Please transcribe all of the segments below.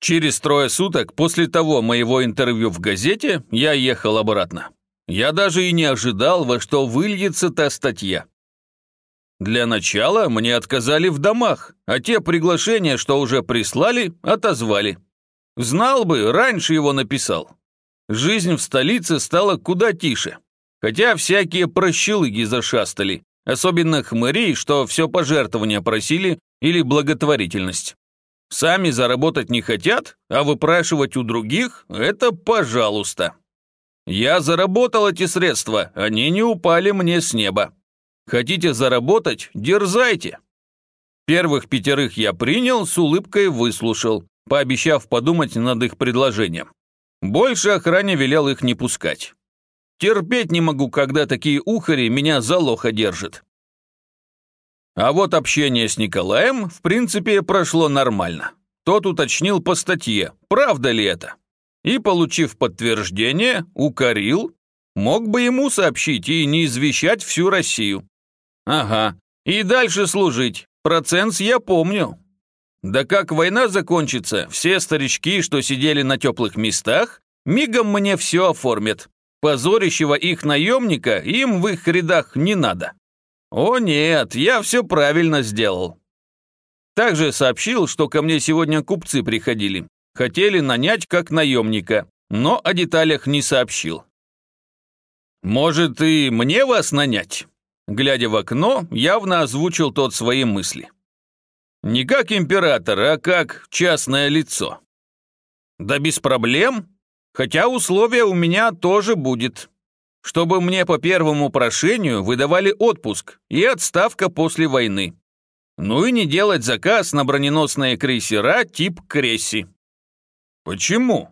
Через трое суток после того моего интервью в газете я ехал обратно. Я даже и не ожидал, во что выльется та статья. Для начала мне отказали в домах, а те приглашения, что уже прислали, отозвали. Знал бы, раньше его написал. Жизнь в столице стала куда тише. Хотя всякие прощелыги зашастали, особенно хмыри, что все пожертвования просили или благотворительность. Сами заработать не хотят, а выпрашивать у других – это пожалуйста. Я заработал эти средства, они не упали мне с неба. Хотите заработать – дерзайте. Первых пятерых я принял, с улыбкой выслушал, пообещав подумать над их предложением. Больше охране велел их не пускать. Терпеть не могу, когда такие ухари меня за лоха держат. А вот общение с Николаем, в принципе, прошло нормально. Тот уточнил по статье, правда ли это. И, получив подтверждение, укорил, мог бы ему сообщить и не извещать всю Россию. Ага, и дальше служить, процент я помню. Да как война закончится, все старички, что сидели на теплых местах, мигом мне все оформят. Позорящего их наемника им в их рядах не надо. «О нет, я все правильно сделал». Также сообщил, что ко мне сегодня купцы приходили. Хотели нанять как наемника, но о деталях не сообщил. «Может, и мне вас нанять?» Глядя в окно, явно озвучил тот свои мысли. «Не как император, а как частное лицо». «Да без проблем, хотя условия у меня тоже будет чтобы мне по первому прошению выдавали отпуск и отставка после войны. Ну и не делать заказ на броненосные крейсера тип Кресси. Почему?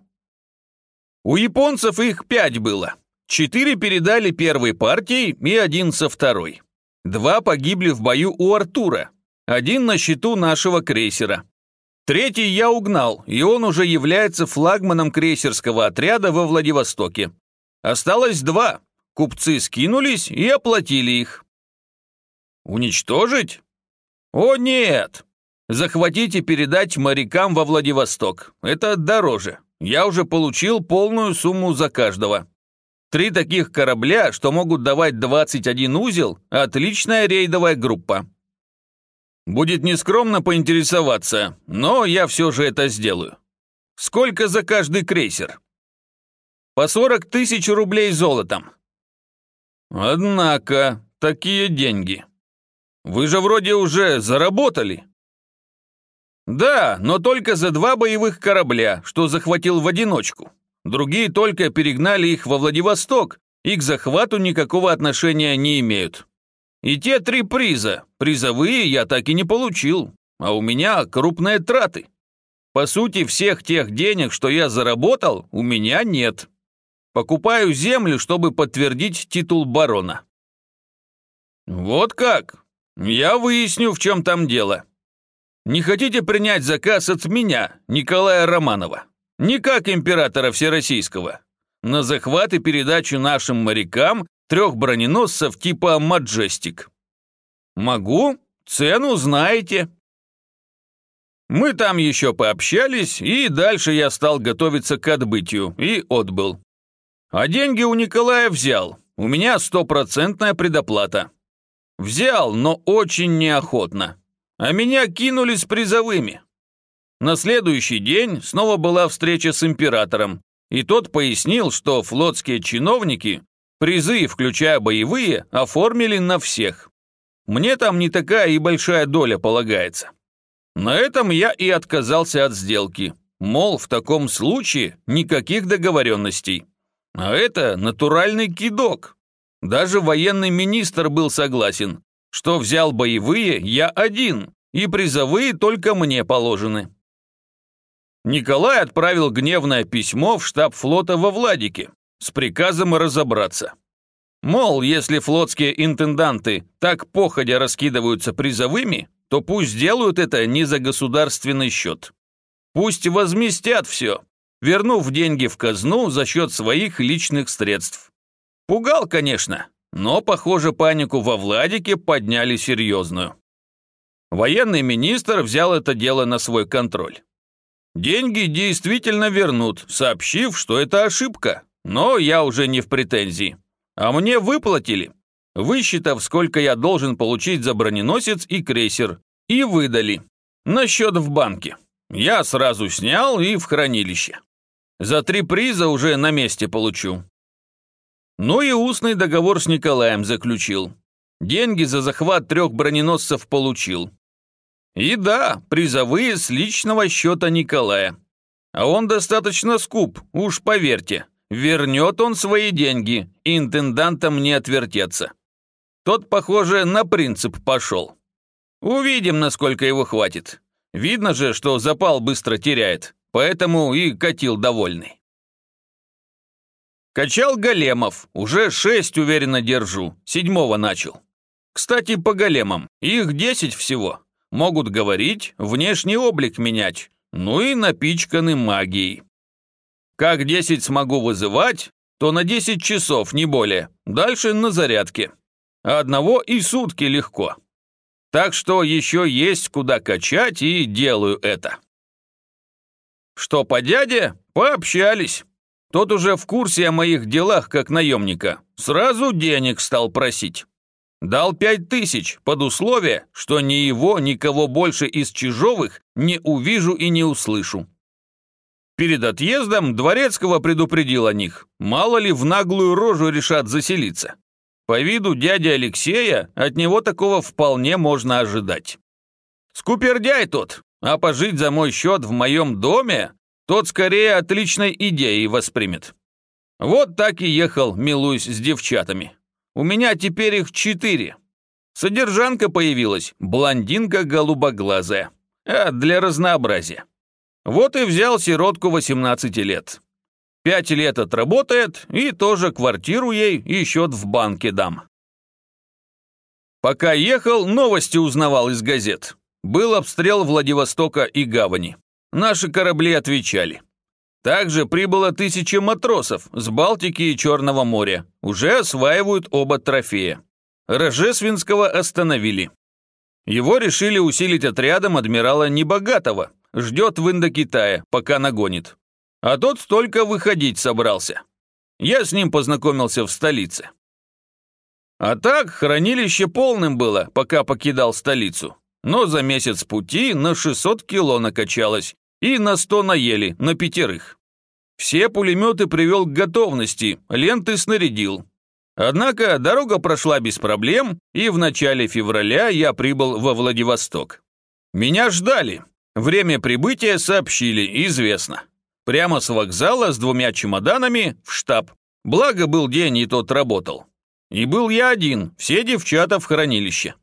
У японцев их пять было. Четыре передали первой партии и один со второй. Два погибли в бою у Артура, один на счету нашего крейсера. Третий я угнал, и он уже является флагманом крейсерского отряда во Владивостоке. Осталось два. Купцы скинулись и оплатили их. Уничтожить? О нет! Захватить и передать морякам во Владивосток. Это дороже. Я уже получил полную сумму за каждого. Три таких корабля, что могут давать 21 узел, отличная рейдовая группа. Будет нескромно поинтересоваться, но я все же это сделаю. Сколько за каждый крейсер? По 40 тысяч рублей золотом. Однако, такие деньги. Вы же вроде уже заработали. Да, но только за два боевых корабля, что захватил в одиночку. Другие только перегнали их во Владивосток и к захвату никакого отношения не имеют. И те три приза, призовые я так и не получил, а у меня крупные траты. По сути, всех тех денег, что я заработал, у меня нет. Покупаю землю, чтобы подтвердить титул барона». «Вот как? Я выясню, в чем там дело. Не хотите принять заказ от меня, Николая Романова? Не как императора Всероссийского. На захват и передачу нашим морякам трех броненосцев типа «Маджестик». Могу, цену знаете». Мы там еще пообщались, и дальше я стал готовиться к отбытию и отбыл. А деньги у Николая взял. У меня стопроцентная предоплата. Взял, но очень неохотно. А меня кинули с призовыми. На следующий день снова была встреча с императором, и тот пояснил, что флотские чиновники призы, включая боевые, оформили на всех. Мне там не такая и большая доля полагается. На этом я и отказался от сделки. Мол, в таком случае никаких договоренностей. А это натуральный кидок. Даже военный министр был согласен, что взял боевые я один, и призовые только мне положены. Николай отправил гневное письмо в штаб флота во Владике с приказом разобраться. Мол, если флотские интенданты так походя раскидываются призовыми, то пусть делают это не за государственный счет. Пусть возместят все, вернув деньги в казну за счет своих личных средств. Пугал, конечно, но, похоже, панику во Владике подняли серьезную. Военный министр взял это дело на свой контроль. Деньги действительно вернут, сообщив, что это ошибка, но я уже не в претензии. А мне выплатили, высчитав, сколько я должен получить за броненосец и крейсер, и выдали. На счет в банке. Я сразу снял и в хранилище. За три приза уже на месте получу. Ну и устный договор с Николаем заключил. Деньги за захват трех броненосцев получил. И да, призовые с личного счета Николая. А он достаточно скуп, уж поверьте. Вернет он свои деньги, интендантам не отвертеться. Тот, похоже, на принцип пошел. Увидим, насколько его хватит. Видно же, что запал быстро теряет, поэтому и катил довольный. Качал големов, уже шесть уверенно держу, седьмого начал. Кстати, по големам, их десять всего. Могут говорить, внешний облик менять, ну и напичканы магией. Как десять смогу вызывать, то на десять часов, не более, дальше на зарядке. А одного и сутки легко. Так что еще есть куда качать и делаю это. Что по дяде? Пообщались. Тот уже в курсе о моих делах как наемника. Сразу денег стал просить. Дал пять тысяч под условие, что ни его, никого больше из Чижовых не увижу и не услышу. Перед отъездом Дворецкого предупредил о них. Мало ли в наглую рожу решат заселиться. По виду дяди Алексея от него такого вполне можно ожидать. Скупердяй тот, а пожить за мой счет в моем доме тот скорее отличной идеей воспримет. Вот так и ехал, милуюсь с девчатами. У меня теперь их четыре. Содержанка появилась, блондинка голубоглазая. А для разнообразия. Вот и взял сиротку 18 лет. Пять лет отработает, и тоже квартиру ей и счет в банке дам. Пока ехал, новости узнавал из газет. Был обстрел Владивостока и гавани. Наши корабли отвечали. Также прибыло тысяча матросов с Балтики и Черного моря. Уже осваивают оба трофея. Рожественского остановили. Его решили усилить отрядом адмирала Небогатого. Ждет в Индокитае, пока нагонит. А тот только выходить собрался. Я с ним познакомился в столице. А так, хранилище полным было, пока покидал столицу но за месяц пути на 600 кило накачалось и на 100 наели, на пятерых. Все пулеметы привел к готовности, ленты снарядил. Однако дорога прошла без проблем, и в начале февраля я прибыл во Владивосток. Меня ждали. Время прибытия сообщили, известно. Прямо с вокзала с двумя чемоданами в штаб. Благо был день, и тот работал. И был я один, все девчата в хранилище.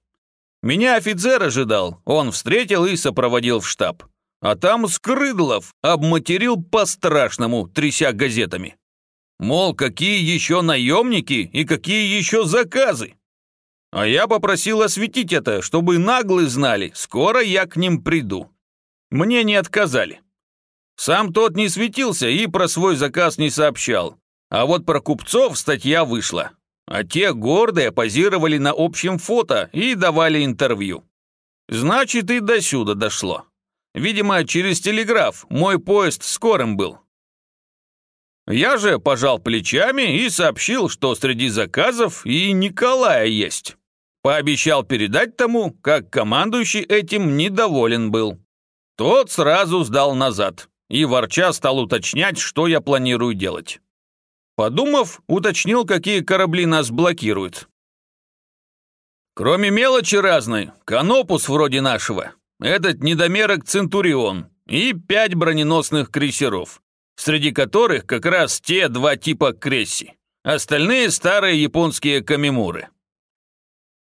Меня офицер ожидал, он встретил и сопроводил в штаб. А там Скрыдлов обматерил по-страшному, тряся газетами. Мол, какие еще наемники и какие еще заказы. А я попросил осветить это, чтобы наглые знали, скоро я к ним приду. Мне не отказали. Сам тот не светился и про свой заказ не сообщал. А вот про купцов статья вышла а те гордые позировали на общем фото и давали интервью. Значит, и до сюда дошло. Видимо, через телеграф мой поезд скорым был. Я же пожал плечами и сообщил, что среди заказов и Николая есть. Пообещал передать тому, как командующий этим недоволен был. Тот сразу сдал назад и ворча стал уточнять, что я планирую делать. Подумав, уточнил, какие корабли нас блокируют. Кроме мелочи разной, канопус вроде нашего, этот недомерок Центурион и пять броненосных крейсеров, среди которых как раз те два типа кресси, остальные старые японские камимуры.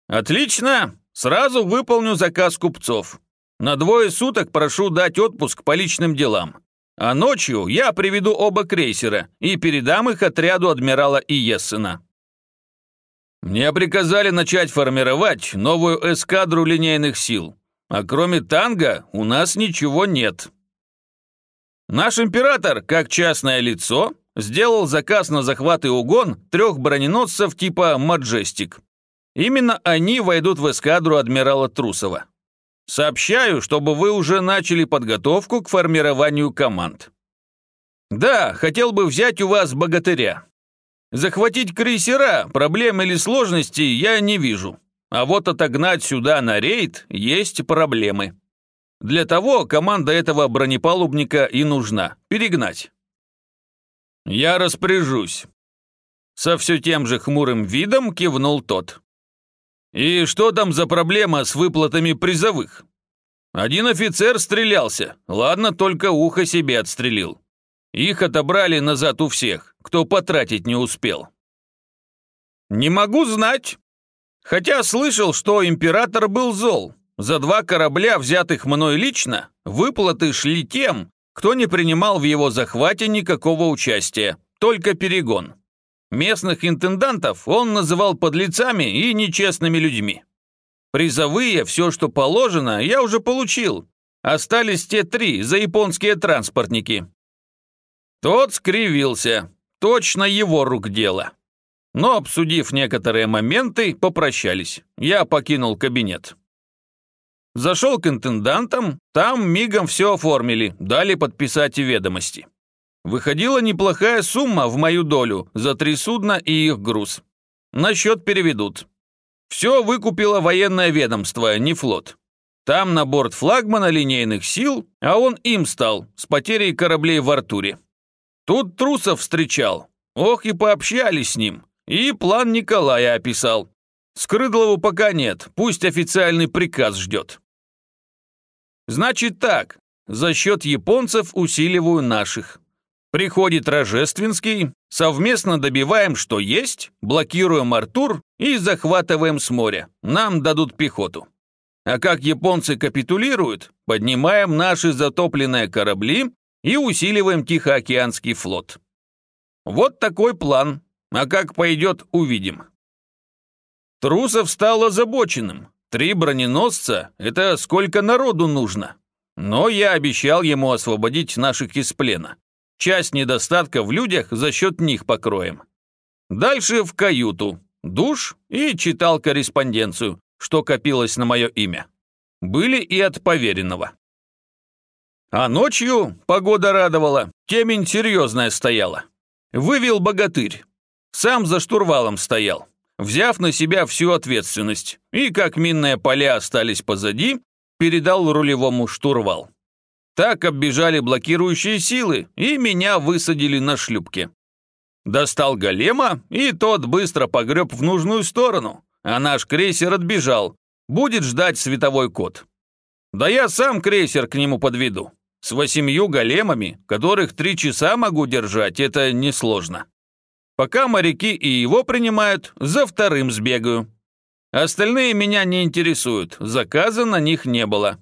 Отлично, сразу выполню заказ купцов. На двое суток прошу дать отпуск по личным делам. А ночью я приведу оба крейсера и передам их отряду адмирала Иессена. Мне приказали начать формировать новую эскадру линейных сил, а кроме танга у нас ничего нет. Наш император, как частное лицо, сделал заказ на захват и угон трех броненосцев типа «Маджестик». Именно они войдут в эскадру адмирала Трусова. Сообщаю, чтобы вы уже начали подготовку к формированию команд. Да, хотел бы взять у вас богатыря. Захватить крейсера, проблем или сложностей я не вижу. А вот отогнать сюда на рейд есть проблемы. Для того команда этого бронепалубника и нужна. Перегнать. Я распоряжусь. Со все тем же хмурым видом кивнул тот. И что там за проблема с выплатами призовых? Один офицер стрелялся. Ладно, только ухо себе отстрелил. Их отобрали назад у всех, кто потратить не успел. Не могу знать. Хотя слышал, что император был зол. За два корабля, взятых мной лично, выплаты шли тем, кто не принимал в его захвате никакого участия, только перегон. Местных интендантов он называл подлецами и нечестными людьми. Призовые, все, что положено, я уже получил. Остались те три за японские транспортники. Тот скривился. Точно его рук дело. Но, обсудив некоторые моменты, попрощались. Я покинул кабинет. Зашел к интендантам, там мигом все оформили, дали подписать ведомости. Выходила неплохая сумма в мою долю за три судна и их груз. На счет переведут. Все выкупило военное ведомство, не флот. Там на борт флагмана линейных сил, а он им стал, с потерей кораблей в Артуре. Тут Трусов встречал. Ох и пообщались с ним. И план Николая описал. Скрыдлову пока нет, пусть официальный приказ ждет. Значит так, за счет японцев усиливаю наших. Приходит Рожественский, совместно добиваем, что есть, блокируем Артур и захватываем с моря. Нам дадут пехоту. А как японцы капитулируют, поднимаем наши затопленные корабли и усиливаем Тихоокеанский флот. Вот такой план. А как пойдет, увидим. Трусов стал озабоченным. Три броненосца – это сколько народу нужно. Но я обещал ему освободить наших из плена. Часть недостатка в людях за счет них покроем. Дальше в каюту. Душ и читал корреспонденцию, что копилось на мое имя. Были и от поверенного. А ночью погода радовала, темень серьезная стояла. Вывел богатырь. Сам за штурвалом стоял, взяв на себя всю ответственность. И как минные поля остались позади, передал рулевому штурвал. Так оббежали блокирующие силы, и меня высадили на шлюпке. Достал голема, и тот быстро погреб в нужную сторону, а наш крейсер отбежал, будет ждать световой код. Да я сам крейсер к нему подведу. С восемью големами, которых три часа могу держать, это несложно. Пока моряки и его принимают, за вторым сбегаю. Остальные меня не интересуют, заказа на них не было.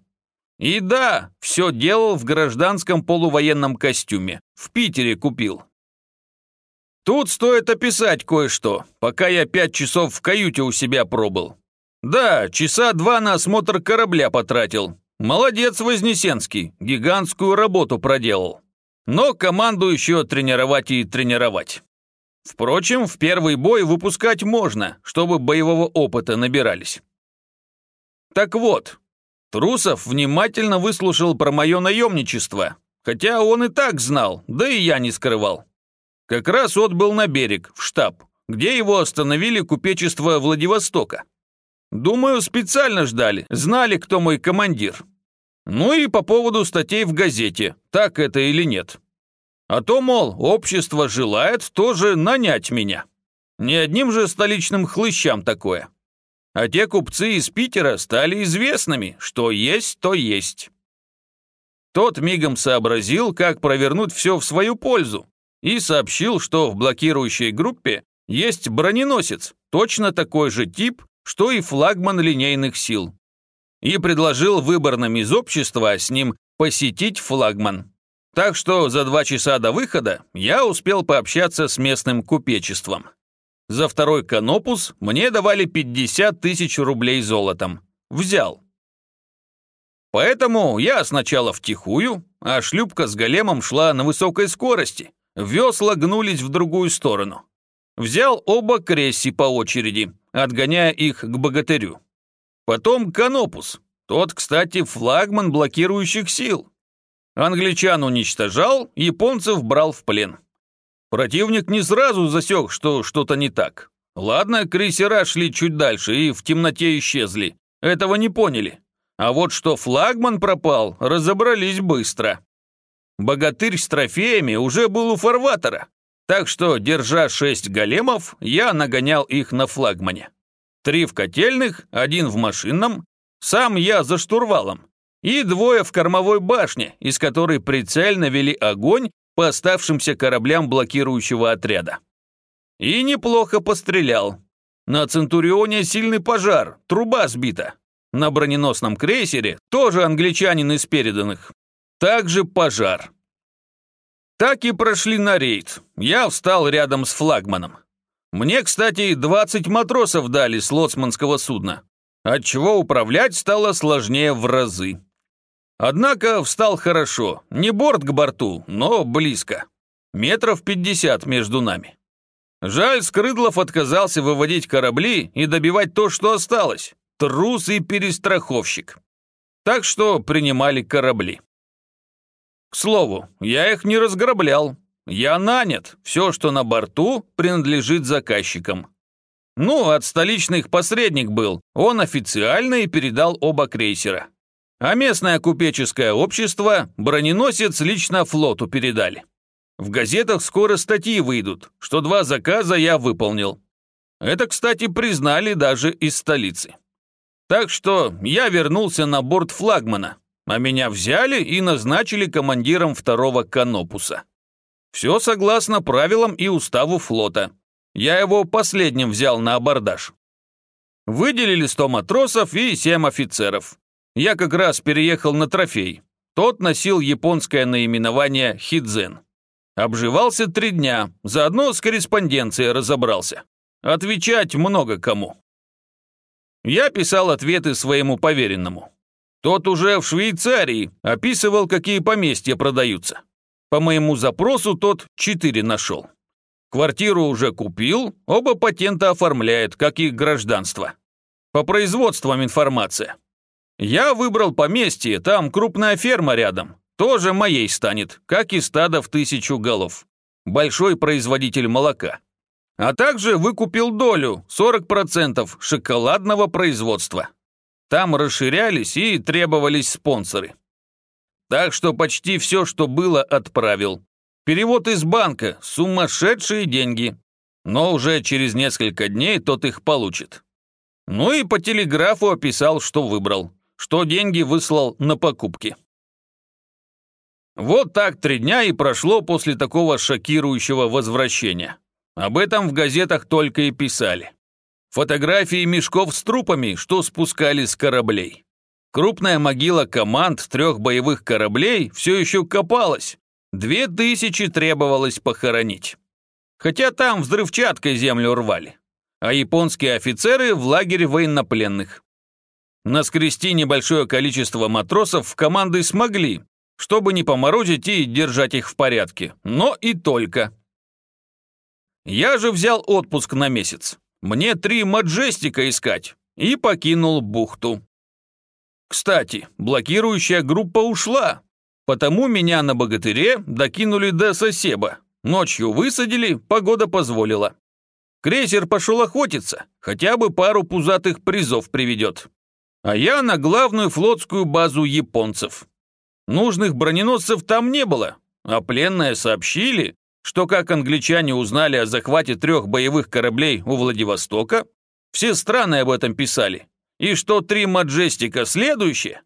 И да, все делал в гражданском полувоенном костюме. В Питере купил. Тут стоит описать кое-что, пока я пять часов в каюте у себя пробыл. Да, часа два на осмотр корабля потратил, Молодец Вознесенский, гигантскую работу проделал. Но команду еще тренировать и тренировать. Впрочем, в первый бой выпускать можно, чтобы боевого опыта набирались. Так вот, Трусов внимательно выслушал про мое наемничество, хотя он и так знал, да и я не скрывал. Как раз отбыл на берег, в штаб, где его остановили купечество Владивостока. Думаю, специально ждали, знали, кто мой командир. Ну и по поводу статей в газете, так это или нет. А то, мол, общество желает тоже нанять меня. Не одним же столичным хлыщам такое. А те купцы из Питера стали известными, что есть, то есть. Тот мигом сообразил, как провернуть все в свою пользу, и сообщил, что в блокирующей группе есть броненосец, точно такой же тип, что и флагман линейных сил и предложил выборным из общества с ним посетить флагман. Так что за два часа до выхода я успел пообщаться с местным купечеством. За второй канопус мне давали 50 тысяч рублей золотом. Взял. Поэтому я сначала втихую, а шлюпка с големом шла на высокой скорости. Весла гнулись в другую сторону. Взял оба кресси по очереди, отгоняя их к богатырю. Потом канопус. Тот, кстати, флагман блокирующих сил. Англичан уничтожал, японцев брал в плен. Противник не сразу засек, что что-то не так. Ладно, крейсера шли чуть дальше и в темноте исчезли. Этого не поняли. А вот что флагман пропал, разобрались быстро. Богатырь с трофеями уже был у фарватера, так что, держа шесть големов, я нагонял их на флагмане. Три в котельных, один в машинном, сам я за штурвалом, и двое в кормовой башне, из которой прицельно вели огонь по оставшимся кораблям блокирующего отряда. И неплохо пострелял. На Центурионе сильный пожар, труба сбита. На броненосном крейсере тоже англичанин из переданных. Также пожар. Так и прошли на рейд. Я встал рядом с флагманом. Мне, кстати, 20 матросов дали с лоцманского судна, отчего управлять стало сложнее в разы. Однако встал хорошо, не борт к борту, но близко. Метров 50 между нами. Жаль, Скрыдлов отказался выводить корабли и добивать то, что осталось трус и перестраховщик. Так что принимали корабли. К слову, я их не разграблял. Я нанят. Все, что на борту, принадлежит заказчикам. Ну, от столичных посредник был. Он официально и передал оба крейсера. А местное купеческое общество броненосец лично флоту передали. В газетах скоро статьи выйдут, что два заказа я выполнил. Это, кстати, признали даже из столицы. Так что я вернулся на борт флагмана, а меня взяли и назначили командиром второго канопуса. Все согласно правилам и уставу флота. Я его последним взял на абордаж. Выделили 100 матросов и 7 офицеров. Я как раз переехал на трофей. Тот носил японское наименование «Хидзен». Обживался три дня, заодно с корреспонденцией разобрался. Отвечать много кому. Я писал ответы своему поверенному. Тот уже в Швейцарии описывал, какие поместья продаются. По моему запросу тот четыре нашел. Квартиру уже купил, оба патента оформляет, как и гражданство. По производствам информация. Я выбрал поместье, там крупная ферма рядом. Тоже моей станет, как и стадо в тысячу голов. Большой производитель молока а также выкупил долю 40% шоколадного производства. Там расширялись и требовались спонсоры. Так что почти все, что было, отправил. Перевод из банка, сумасшедшие деньги. Но уже через несколько дней тот их получит. Ну и по телеграфу описал, что выбрал, что деньги выслал на покупки. Вот так три дня и прошло после такого шокирующего возвращения. Об этом в газетах только и писали. Фотографии мешков с трупами, что спускали с кораблей. Крупная могила команд трех боевых кораблей все еще копалась. Две тысячи требовалось похоронить. Хотя там взрывчаткой землю рвали. А японские офицеры в лагере военнопленных. Наскрести небольшое количество матросов в команды смогли, чтобы не поморозить и держать их в порядке. Но и только. Я же взял отпуск на месяц. Мне три маджестика искать. И покинул бухту. Кстати, блокирующая группа ушла, потому меня на богатыре докинули до Сосеба. Ночью высадили, погода позволила. Крейсер пошел охотиться, хотя бы пару пузатых призов приведет. А я на главную флотскую базу японцев. Нужных броненосцев там не было, а пленные сообщили, что как англичане узнали о захвате трех боевых кораблей у Владивостока, все страны об этом писали, и что три Маджестика следующие,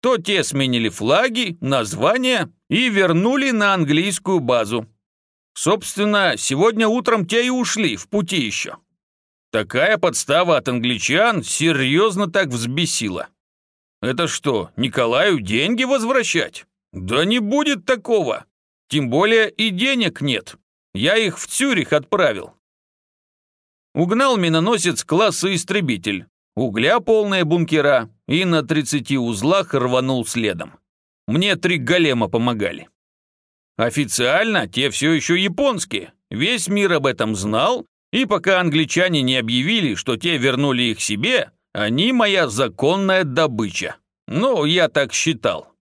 то те сменили флаги, названия и вернули на английскую базу. Собственно, сегодня утром те и ушли, в пути еще. Такая подстава от англичан серьезно так взбесила. Это что, Николаю деньги возвращать? Да не будет такого. Тем более и денег нет. Я их в Цюрих отправил. Угнал миноносец класса истребитель. Угля полные бункера и на 30 узлах рванул следом. Мне три голема помогали. Официально те все еще японские. Весь мир об этом знал, и пока англичане не объявили, что те вернули их себе, они моя законная добыча. Ну, я так считал.